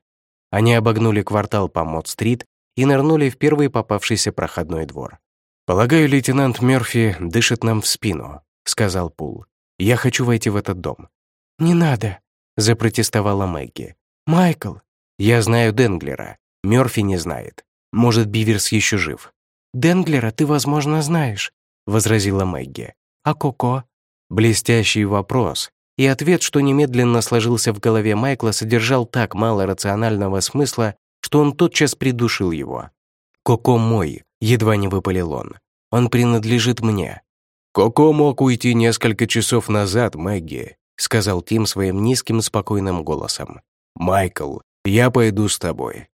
[SPEAKER 1] Они обогнули квартал по Мод-стрит и нырнули в первый попавшийся проходной двор. «Полагаю, лейтенант Мёрфи дышит нам в спину», — сказал Пул. «Я хочу войти в этот дом».
[SPEAKER 2] «Не надо», — запротестовала Мэгги. «Майкл».
[SPEAKER 1] «Я знаю Денглера. Мёрфи не знает. Может, Биверс еще жив».
[SPEAKER 2] «Денглера ты, возможно, знаешь», — возразила Мэгги. «А Коко?»
[SPEAKER 1] Блестящий вопрос, и ответ, что немедленно сложился в голове Майкла, содержал так мало рационального смысла, что он тотчас придушил его. «Коко мой», — едва не выпалил он. «Он принадлежит мне». «Коко мог уйти несколько часов назад, Мэгги», — сказал Тим своим низким, спокойным голосом. «Майкл, я пойду с тобой».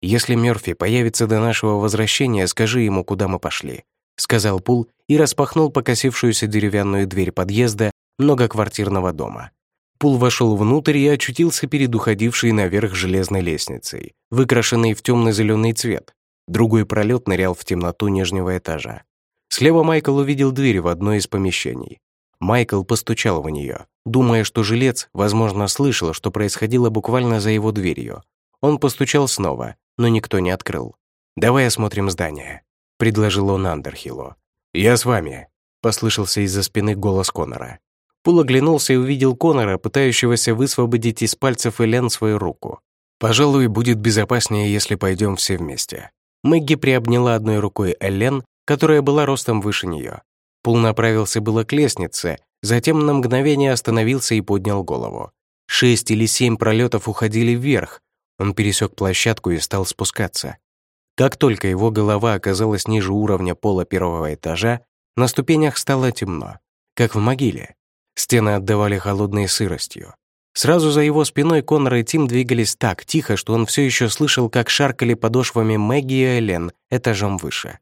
[SPEAKER 1] «Если Мёрфи появится до нашего возвращения, скажи ему, куда мы пошли», — сказал Пул и распахнул покосившуюся деревянную дверь подъезда многоквартирного дома. Пул вошел внутрь и очутился перед уходившей наверх железной лестницей, выкрашенной в темно-зеленый цвет. Другой пролет нырял в темноту нижнего этажа. Слева Майкл увидел дверь в одно из помещений. Майкл постучал в нее, думая, что жилец, возможно, слышал, что происходило буквально за его дверью. Он постучал снова, но никто не открыл. «Давай осмотрим здание», — предложил он Андерхиллу. «Я с вами», — послышался из-за спины голос Конора. Пул оглянулся и увидел Конора, пытающегося высвободить из пальцев Элен свою руку. «Пожалуй, будет безопаснее, если пойдем все вместе». Мэгги приобняла одной рукой Элен, которая была ростом выше нее. Пул направился было к лестнице, затем на мгновение остановился и поднял голову. Шесть или семь пролетов уходили вверх. Он пересек площадку и стал спускаться. Как только его голова оказалась ниже уровня пола первого этажа, на ступенях стало темно, как в могиле. Стены отдавали холодной сыростью. Сразу за его спиной Конор и Тим двигались так тихо, что он все еще слышал, как шаркали подошвами Мэгги и Элен этажом выше.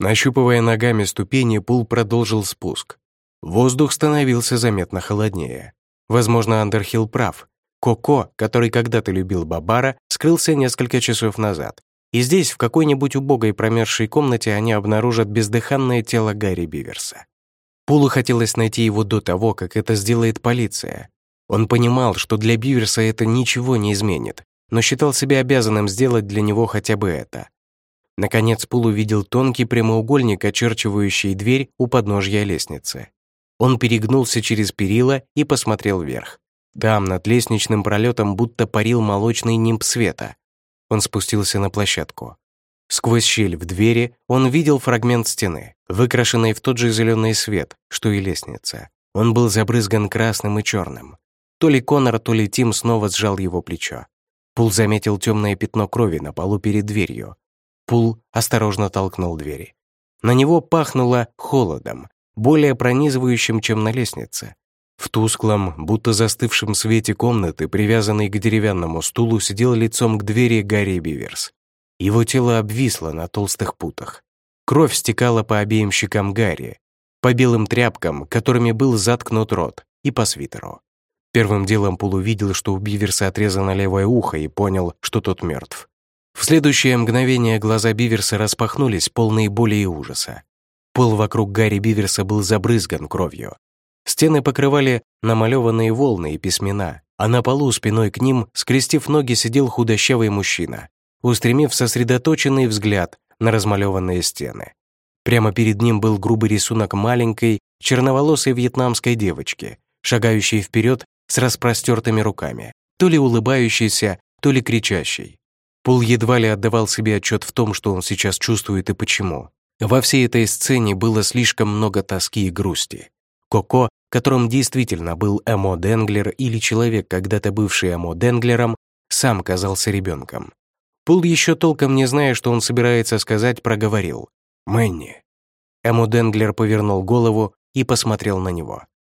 [SPEAKER 1] Нащупывая ногами ступени, Пул продолжил спуск. Воздух становился заметно холоднее. Возможно, Андерхилл прав. Коко, который когда-то любил Бабара, скрылся несколько часов назад. И здесь, в какой-нибудь убогой промерзшей комнате, они обнаружат бездыханное тело Гарри Биверса. Пулу хотелось найти его до того, как это сделает полиция. Он понимал, что для Биверса это ничего не изменит, но считал себя обязанным сделать для него хотя бы это. Наконец Пул увидел тонкий прямоугольник, очерчивающий дверь у подножья лестницы. Он перегнулся через перила и посмотрел вверх. Там, над лестничным пролетом, будто парил молочный нимб света. Он спустился на площадку. Сквозь щель в двери он видел фрагмент стены, выкрашенный в тот же зеленый свет, что и лестница. Он был забрызган красным и черным. То ли Конор, то ли Тим снова сжал его плечо. Пул заметил темное пятно крови на полу перед дверью. Пул осторожно толкнул двери. На него пахнуло холодом, более пронизывающим, чем на лестнице. В тусклом, будто застывшем свете комнаты, привязанный к деревянному стулу, сидел лицом к двери Гарри Биверс. Его тело обвисло на толстых путах. Кровь стекала по обеим щекам Гарри, по белым тряпкам, которыми был заткнут рот, и по свитеру. Первым делом Пул увидел, что у Биверса отрезано левое ухо и понял, что тот мертв. В следующее мгновение глаза Биверса распахнулись, полные боли и ужаса. Пол вокруг Гарри Биверса был забрызган кровью. Стены покрывали намалеванные волны и письмена, а на полу спиной к ним, скрестив ноги, сидел худощавый мужчина, устремив сосредоточенный взгляд на размалеванные стены. Прямо перед ним был грубый рисунок маленькой, черноволосой вьетнамской девочки, шагающей вперед с распростертыми руками, то ли улыбающейся, то ли кричащей. Пол едва ли отдавал себе отчет в том, что он сейчас чувствует и почему. Во всей этой сцене было слишком много тоски и грусти. Коко, которым действительно был Эмо Денглер или человек, когда-то бывший Эмо Денглером, сам казался ребенком. Пул еще толком не зная, что он собирается сказать, проговорил. «Мэнни». Эмо Денглер повернул голову и посмотрел на него.